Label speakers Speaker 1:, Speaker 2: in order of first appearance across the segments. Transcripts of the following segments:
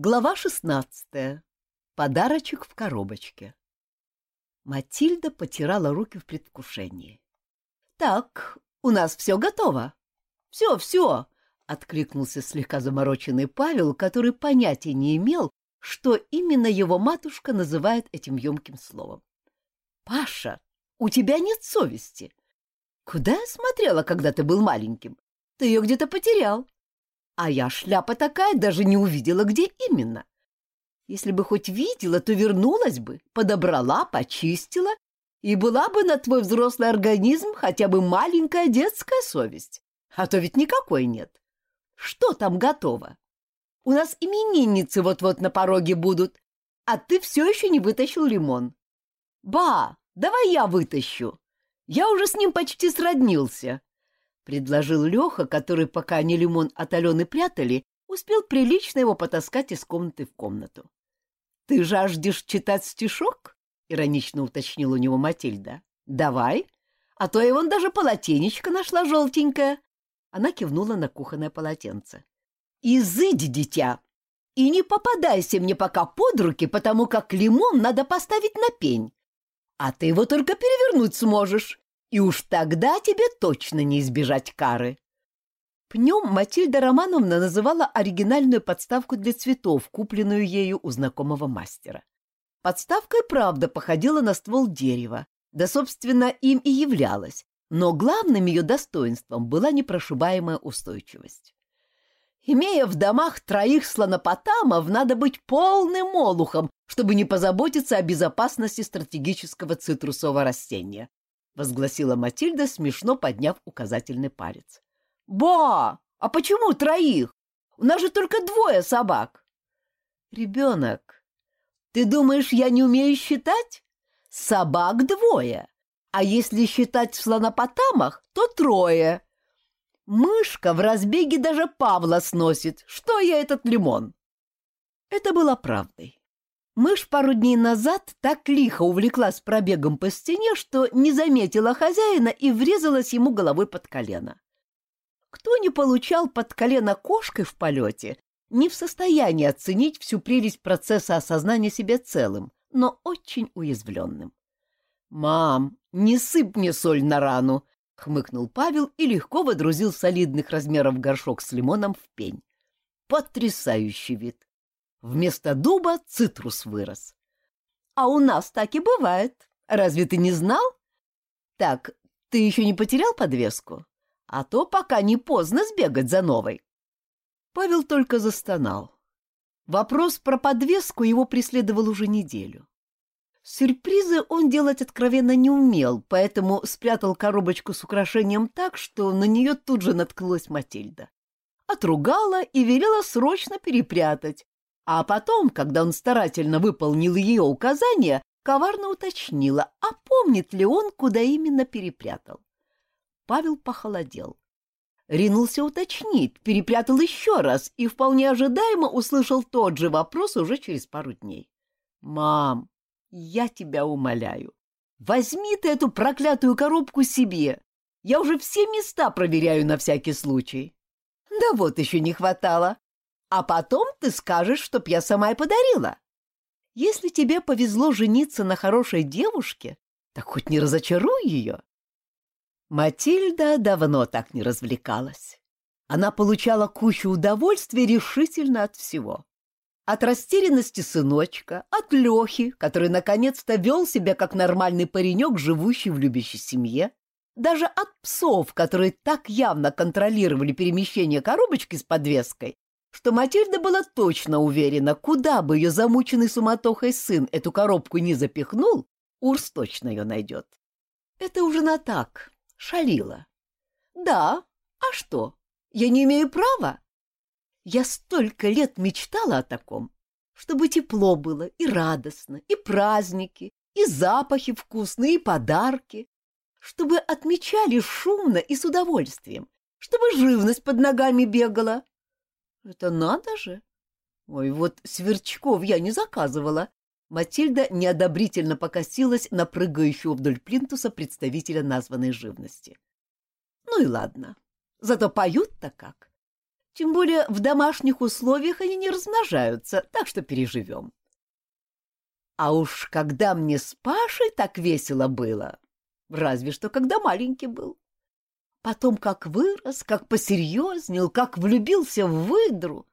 Speaker 1: Глава шестнадцатая. Подарочек в коробочке. Матильда потирала руки в предвкушении. «Так, у нас все готово». «Все, все!» — откликнулся слегка замороченный Павел, который понятия не имел, что именно его матушка называет этим емким словом. «Паша, у тебя нет совести. Куда я смотрела, когда ты был маленьким? Ты ее где-то потерял. А я, шляпа такая, даже не увидела, где именно. Если бы хоть видела, то вернулась бы, подобрала, почистила, и была бы на твой взрослый организм хотя бы маленькая детская совесть. А то ведь никакой нет. Что там готово? У нас именинницы вот-вот на пороге будут, а ты все еще не вытащил лимон. Ба, давай я вытащу. Я уже с ним почти сроднился предложил Леха, который, пока они лимон от Алены прятали, успел прилично его потаскать из комнаты в комнату. — Ты жаждешь читать стишок? — иронично уточнила у него Матильда. — Давай, а то я вон даже полотенечко нашла желтенькое. Она кивнула на кухонное полотенце. — Изыди, дитя, и не попадайся мне пока под руки, потому как лимон надо поставить на пень. А ты его только перевернуть сможешь, и уж тогда тебе точно не избежать кары. Пнем Матильда Романовна называла оригинальную подставку для цветов, купленную ею у знакомого мастера. Подставка и правда походила на ствол дерева, да, собственно, им и являлась, но главным ее достоинством была непрошибаемая устойчивость. Имея в домах троих слонопотамов, надо быть полным молухом, чтобы не позаботиться о безопасности стратегического цитрусового растения возгласила Матильда, смешно подняв указательный палец. «Ба! А почему троих? У нас же только двое собак!» «Ребенок, ты думаешь, я не умею считать? Собак двое, а если считать в слонопотамах, то трое. Мышка в разбеге даже Павла сносит. Что я этот лимон?» Это было правдой. Мышь пару дней назад так лихо увлеклась пробегом по стене, что не заметила хозяина и врезалась ему головой под колено. Кто не получал под колено кошкой в полете, не в состоянии оценить всю прелесть процесса осознания себя целым, но очень уязвленным. «Мам, не сыпь мне соль на рану!» — хмыкнул Павел и легко водрузил солидных размеров горшок с лимоном в пень. Потрясающий вид! Вместо дуба цитрус вырос. А у нас так и бывает. Разве ты не знал? Так, ты еще не потерял подвеску? А то пока не поздно сбегать за новой. Павел только застонал. Вопрос про подвеску его преследовал уже неделю. Сюрпризы он делать откровенно не умел, поэтому спрятал коробочку с украшением так, что на нее тут же наткнулась Матильда. Отругала и велела срочно перепрятать, а потом, когда он старательно выполнил ее указания, коварно уточнила, а помнит ли он, куда именно перепрятал. Павел похолодел. Ринулся уточнить, перепрятал еще раз и вполне ожидаемо услышал тот же вопрос уже через пару дней. «Мам, я тебя умоляю, возьми ты эту проклятую коробку себе. Я уже все места проверяю на всякий случай». «Да вот еще не хватало», а потом ты скажешь, чтоб я сама и подарила. Если тебе повезло жениться на хорошей девушке, так хоть не разочаруй ее. Матильда давно так не развлекалась. Она получала кучу удовольствия решительно от всего. От растерянности сыночка, от Лехи, который наконец-то вел себя как нормальный паренек, живущий в любящей семье, даже от псов, которые так явно контролировали перемещение коробочки с подвеской, что Матильда была точно уверена, куда бы ее замученный суматохой сын эту коробку не запихнул, Урс точно ее найдет. Это уже на так, шалила. Да, а что, я не имею права? Я столько лет мечтала о таком, чтобы тепло было и радостно, и праздники, и запахи вкусные, и подарки, чтобы отмечали шумно и с удовольствием, чтобы живность под ногами бегала, это надо же! Ой, вот сверчков я не заказывала. Матильда неодобрительно покосилась на прыгающего вдоль плинтуса представителя названной живности. Ну и ладно. Зато поют-то как. Тем более в домашних условиях они не размножаются, так что переживем. А уж когда мне с Пашей так весело было, разве что когда маленький был. Потом как вырос, как посерьезнел, как влюбился в выдру.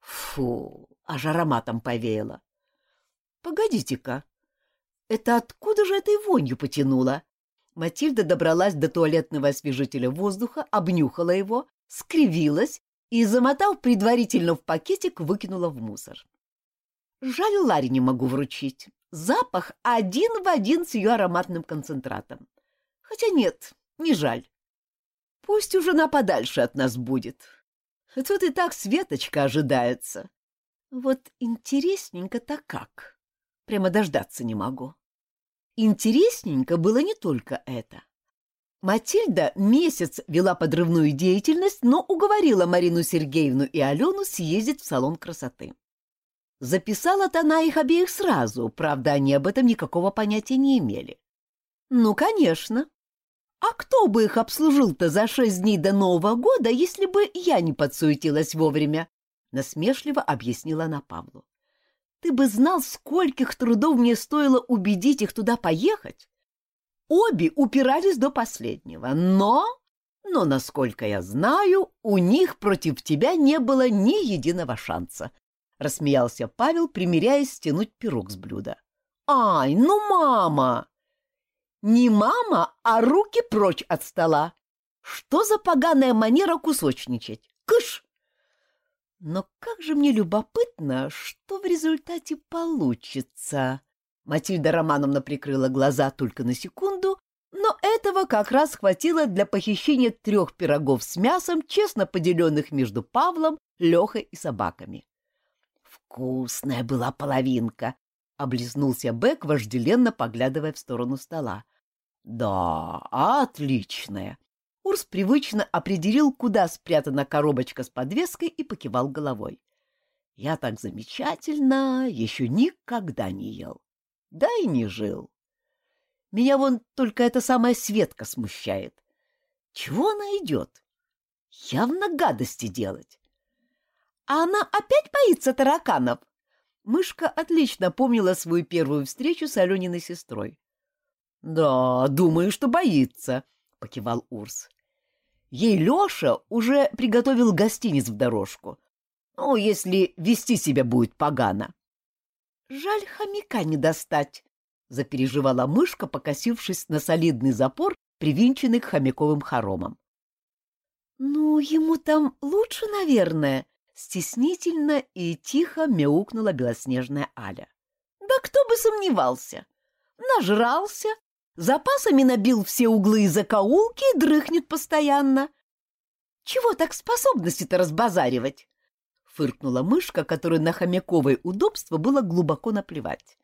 Speaker 1: Фу, аж ароматом повеяло. Погодите-ка, это откуда же этой вонью потянуло? Матильда добралась до туалетного освежителя воздуха, обнюхала его, скривилась и, замотав предварительно в пакетик, выкинула в мусор. Жаль, Ларе не могу вручить. Запах один в один с ее ароматным концентратом. Хотя нет, не жаль. Пусть уже на подальше от нас будет. Тут и так Светочка ожидается. Вот интересненько-то как. Прямо дождаться не могу. Интересненько было не только это. Матильда месяц вела подрывную деятельность, но уговорила Марину Сергеевну и Алену съездить в салон красоты. Записала-то она их обеих сразу, правда, они об этом никакого понятия не имели. Ну, конечно. А кто бы их обслужил-то за шесть дней до Нового года, если бы я не подсуетилась вовремя? Насмешливо объяснила она Павлу. Ты бы знал, скольких трудов мне стоило убедить их туда поехать. Обе упирались до последнего, но... Но, насколько я знаю, у них против тебя не было ни единого шанса. Рассмеялся Павел, примиряясь стянуть пирог с блюда. «Ай, ну мама!» «Не мама, а руки прочь от стола! Что за поганая манера кусочничать? Кыш!» Но как же мне любопытно, что в результате получится. Матильда Романовна прикрыла глаза только на секунду, но этого как раз хватило для похищения трех пирогов с мясом, честно поделенных между Павлом, Лехой и собаками. «Вкусная была половинка!» — облизнулся Бэк, вожделенно поглядывая в сторону стола. «Да, отличная!» Урс привычно определил, куда спрятана коробочка с подвеской и покивал головой. «Я так замечательно еще никогда не ел да и не жил. Меня вон только эта самая Светка смущает. Чего она идет? Явно гадости делать. А она опять боится тараканов? Мышка отлично помнила свою первую встречу с Алениной сестрой. — Да, думаю, что боится, — покивал Урс. Ей Леша уже приготовил гостиниц в дорожку. Ну, если вести себя будет погано. Жаль хомяка не достать, — запереживала мышка, покосившись на солидный запор, привинченный к хомяковым хоромам. — Ну, ему там лучше, наверное, — стеснительно и тихо мяукнула белоснежная Аля. — Да кто бы сомневался! Нажрался, запасами набил все углы и закоулки и дрыхнет постоянно. Чего так способности-то разбазаривать? фыркнула мышка, которой на хомяковое удобство было глубоко наплевать.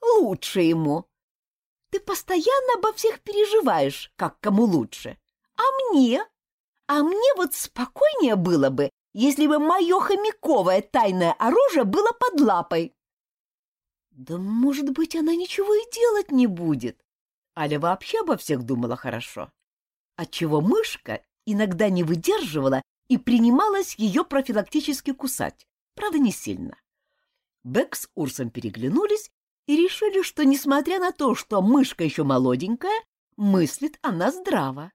Speaker 1: Лучше ему. Ты постоянно обо всех переживаешь, как кому лучше. А мне? А мне вот спокойнее было бы, если бы мое хомяковое тайное оружие было под лапой. Да, может быть, она ничего и делать не будет. Аля вообще обо всех думала хорошо. Отчего мышка иногда не выдерживала и принималась ее профилактически кусать, правда, не сильно. Бэк с Урсом переглянулись и решили, что, несмотря на то, что мышка еще молоденькая, мыслит она здраво.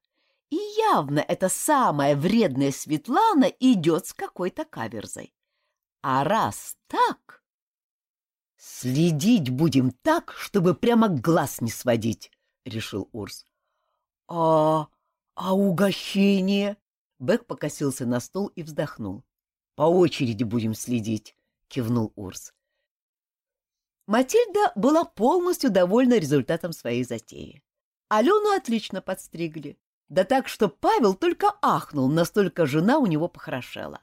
Speaker 1: И явно эта самая вредная Светлана идет с какой-то каверзой. А раз так... «Следить будем так, чтобы прямо глаз не сводить», — решил Урс. «А... а угощение?» Бэк покосился на стол и вздохнул. — По очереди будем следить, — кивнул Урс. Матильда была полностью довольна результатом своей затеи. Алену отлично подстригли, да так, что Павел только ахнул, настолько жена у него похорошела.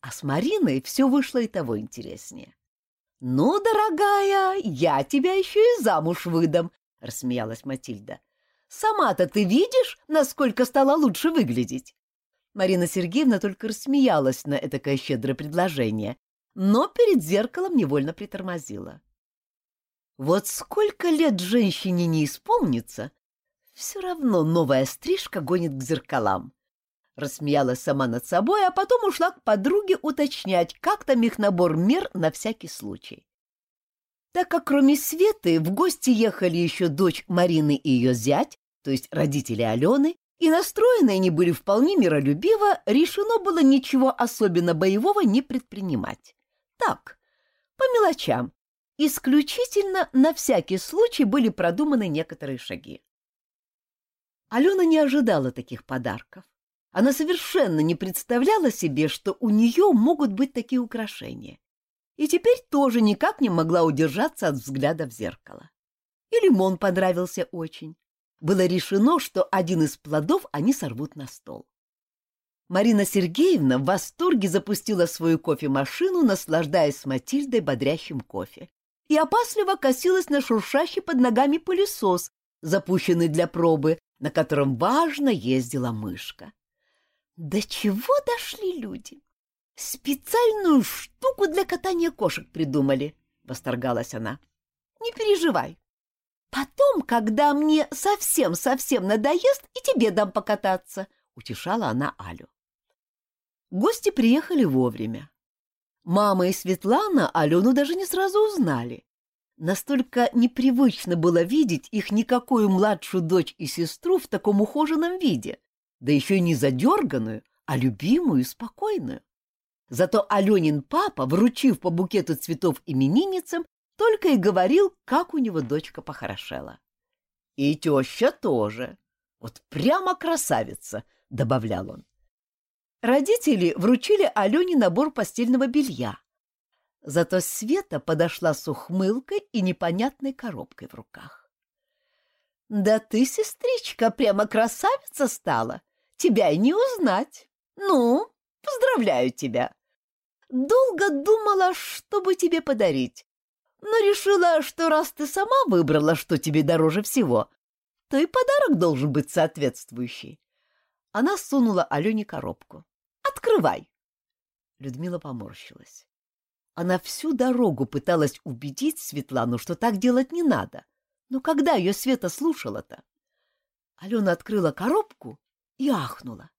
Speaker 1: А с Мариной все вышло и того интереснее. — Ну, дорогая, я тебя еще и замуж выдам, — рассмеялась Матильда. — Сама-то ты видишь, насколько стала лучше выглядеть? Марина Сергеевна только рассмеялась на этакое щедрое предложение, но перед зеркалом невольно притормозила. Вот сколько лет женщине не исполнится, все равно новая стрижка гонит к зеркалам. Рассмеялась сама над собой, а потом ушла к подруге уточнять, как там их набор мер на всякий случай. Так как кроме Светы в гости ехали еще дочь Марины и ее зять, то есть родители Алены, и настроены они были вполне миролюбиво, решено было ничего особенно боевого не предпринимать. Так, по мелочам, исключительно на всякий случай были продуманы некоторые шаги. Алена не ожидала таких подарков. Она совершенно не представляла себе, что у нее могут быть такие украшения. И теперь тоже никак не могла удержаться от взгляда в зеркало. И лимон понравился очень. Было решено, что один из плодов они сорвут на стол. Марина Сергеевна в восторге запустила свою кофемашину, наслаждаясь с Матильдой бодрящим кофе, и опасливо косилась на шуршащий под ногами пылесос, запущенный для пробы, на котором важно ездила мышка. До чего дошли люди? Специальную штуку для катания кошек придумали, восторгалась она. Не переживай. Потом, когда мне совсем-совсем надоест, и тебе дам покататься, утешала она Алю. Гости приехали вовремя. Мама и Светлана Алену даже не сразу узнали. Настолько непривычно было видеть их никакую младшую дочь и сестру в таком ухоженном виде, да еще и не задерганную, а любимую и спокойную. Зато Аленин папа, вручив по букету цветов именинницам, только и говорил, как у него дочка похорошела. И теща тоже. Вот прямо красавица, — добавлял он. Родители вручили Алене набор постельного белья. Зато Света подошла с ухмылкой и непонятной коробкой в руках. — Да ты, сестричка, прямо красавица стала! Тебя и не узнать. Ну, поздравляю тебя. Долго думала, что бы тебе подарить, но решила, что раз ты сама выбрала, что тебе дороже всего, то и подарок должен быть соответствующий. Она сунула Алене коробку. «Открывай!» Людмила поморщилась. Она всю дорогу пыталась убедить Светлану, что так делать не надо. Но когда ее Света слушала-то? Алена открыла коробку и ахнула.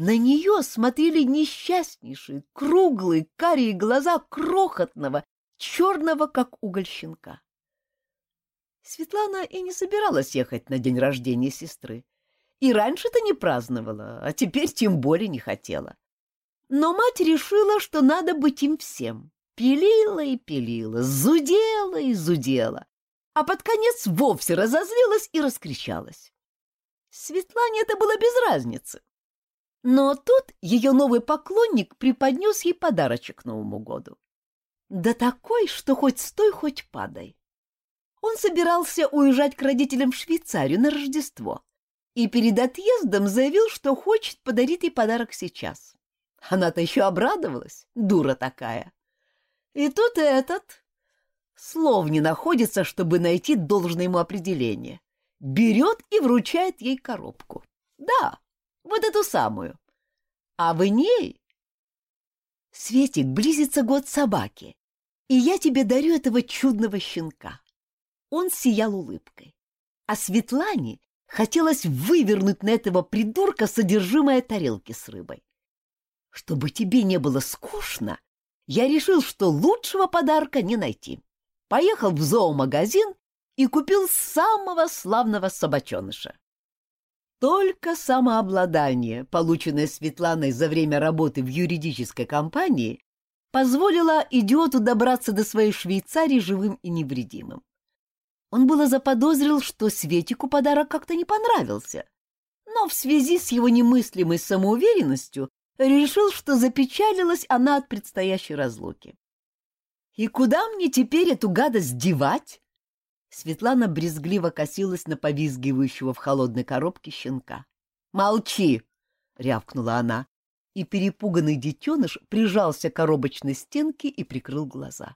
Speaker 1: На нее смотрели несчастнейшие, круглые, карие глаза крохотного, черного, как уголь щенка. Светлана и не собиралась ехать на день рождения сестры. И раньше-то не праздновала, а теперь тем более не хотела. Но мать решила, что надо быть им всем. Пилила и пилила, зудела и зудела, а под конец вовсе разозлилась и раскричалась. Светлане это было без разницы. Но тут ее новый поклонник преподнес ей подарочек Новому году. Да такой, что хоть стой, хоть падай. Он собирался уезжать к родителям в Швейцарию на Рождество и перед отъездом заявил, что хочет подарить ей подарок сейчас. Она-то еще обрадовалась, дура такая. И тут этот... Слов не находится, чтобы найти должное ему определение берет и вручает ей коробку. Да, вот эту самую. А в ней... Светик, близится год собаки, и я тебе дарю этого чудного щенка. Он сиял улыбкой. А Светлане хотелось вывернуть на этого придурка содержимое тарелки с рыбой. Чтобы тебе не было скучно, я решил, что лучшего подарка не найти. Поехал в зоомагазин и купил самого славного собаченыша. Только самообладание, полученное Светланой за время работы в юридической компании, позволило идиоту добраться до своей Швейцарии живым и невредимым. Он было заподозрил, что Светику подарок как-то не понравился, но в связи с его немыслимой самоуверенностью решил, что запечалилась она от предстоящей разлуки. «И куда мне теперь эту гадость девать?» Светлана брезгливо косилась на повизгивающего в холодной коробке щенка. «Молчи!» — рявкнула она, и перепуганный детеныш прижался к коробочной стенке и прикрыл глаза.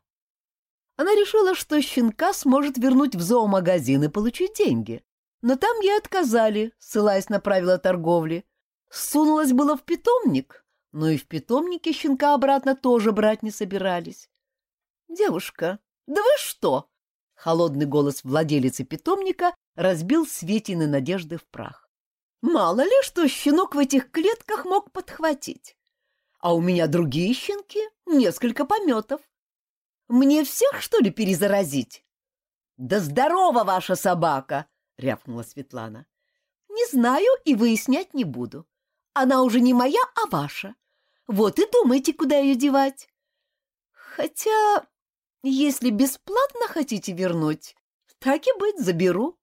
Speaker 1: Она решила, что щенка сможет вернуть в зоомагазин и получить деньги, но там ей отказали, ссылаясь на правила торговли. Сунулась было в питомник, но и в питомнике щенка обратно тоже брать не собирались. «Девушка, да вы что?» Холодный голос владелицы питомника разбил Светины надежды в прах. Мало ли, что щенок в этих клетках мог подхватить. А у меня другие щенки, несколько пометов. Мне всех, что ли, перезаразить? — Да здорова ваша собака! — рявкнула Светлана. — Не знаю и выяснять не буду. Она уже не моя, а ваша. Вот и думайте, куда ее девать. Хотя, если бесплатно хотите вернуть, так и быть, заберу.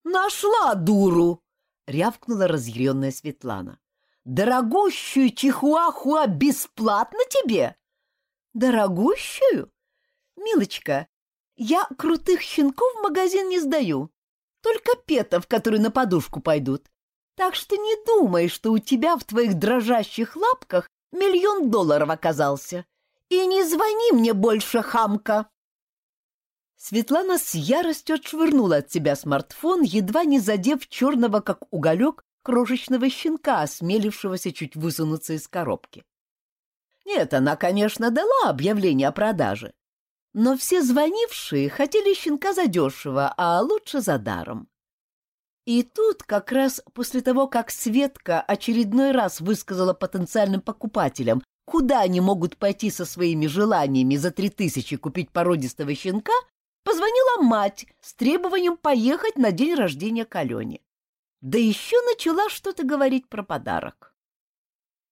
Speaker 1: — Нашла дуру! — рявкнула разъяренная Светлана. — Дорогущую чихуахуа бесплатно тебе? — Дорогущую? Милочка, я крутых щенков в магазин не сдаю, только петов, которые на подушку пойдут. Так что не думай, что у тебя в твоих дрожащих лапках миллион долларов оказался. И не звони мне больше, хамка!» Светлана с яростью отшвырнула от себя смартфон, едва не задев черного, как уголек, крошечного щенка, осмелившегося чуть высунуться из коробки. Нет, она, конечно, дала объявление о продаже, но все звонившие хотели щенка задешево, а лучше за даром. И тут, как раз после того, как Светка очередной раз высказала потенциальным покупателям, куда они могут пойти со своими желаниями за три тысячи купить породистого щенка, позвонила мать с требованием поехать на день рождения к Алене. Да еще начала что-то говорить про подарок.